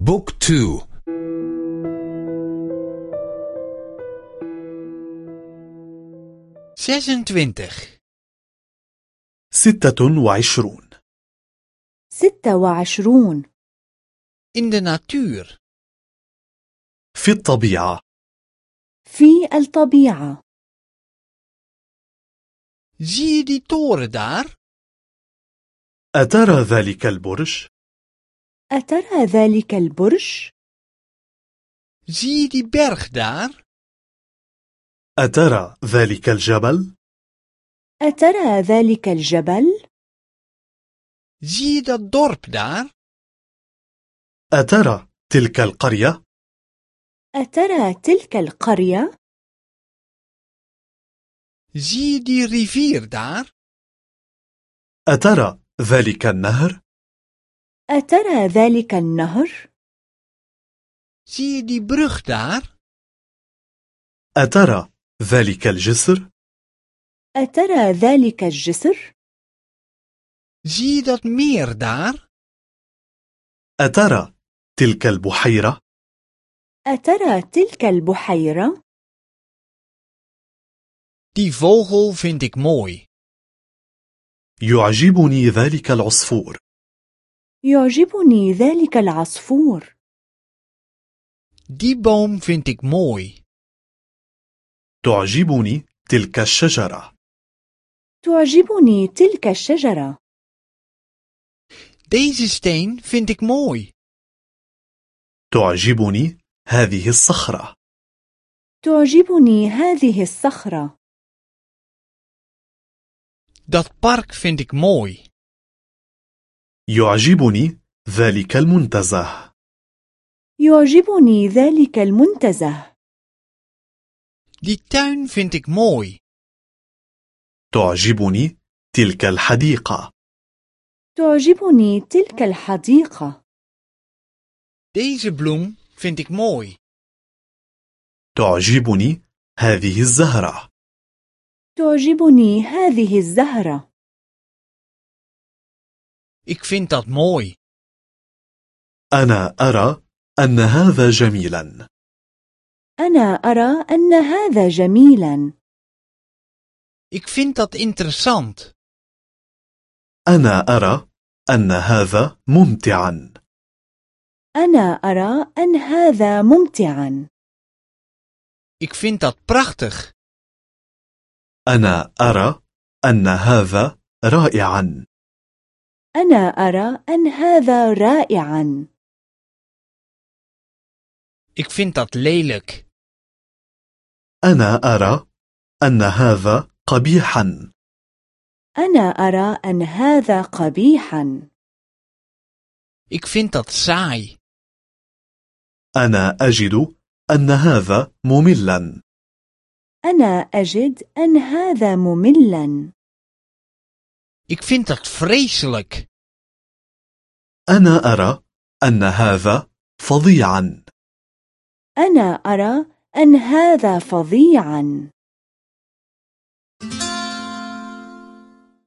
بوك تو ستة وعشرون. ستة وعشرون. In de natuur في الطبيعة. في الطبيعة. Zie je die toren daar أترى ذلك البرج؟ أترى ذلك البرج؟ zie je die berg daar أترى ذلك الجبل؟ أترى ذلك الجبل؟ zie je dat dorp daar أترى تلك القرية؟ أترى تلك القرية؟ zie je die rivier daar أترى ذلك النهر؟ أترى ذلك النهر؟ zie je die brug daar أترى ذلك الجسر؟ أترى ذلك الجسر؟ zie je dat meer daar أترى تلك البحيرة؟ أترى تلك البحيرة؟ die vogel vind ik mooi يعجبني ذلك العصفور يعجبني ذلك العصفور. die boom vind ik mooi تعجبني تلك الشجرة. تعجبني تلك الشجرة. deze steen vind ik mooi تعجبني هذه الصخرة. تعجبني هذه الصخرة. dat park vind ik mooi يعجبني ذلك المنتزه. يعجبني ذلك المنتزه. Die tuin vind ik mooi. تعجبني تلك الحديقة. تعجبني تلك الحديقة. Deze bloem vind ik mooi. تعجبني هذه الزهرة. تعجبني هذه الزهرة. Ik vind dat mooi. أنا أرى أن هذا جميلا. أنا أرى أن هذا جميلا. Ik vind dat interessant. أنا أرى أن هذا ممتعا. أنا أرى أن هذا ممتعا. Ik vind dat prachtig. أنا أرى أن هذا رائعا. أنا أرى أن هذا رائعا. ik vind dat lelijk أنا أرى أن هذا قبيحا. أنا أرى أن هذا قبيحا. ik vind dat saai أنا أجد أن هذا مملا. أنا أجد أن هذا مملا. Ik vind dat vreselijk. أنا أرى أن هذا فظيعا. أنا أرى أن هذا فظيعا.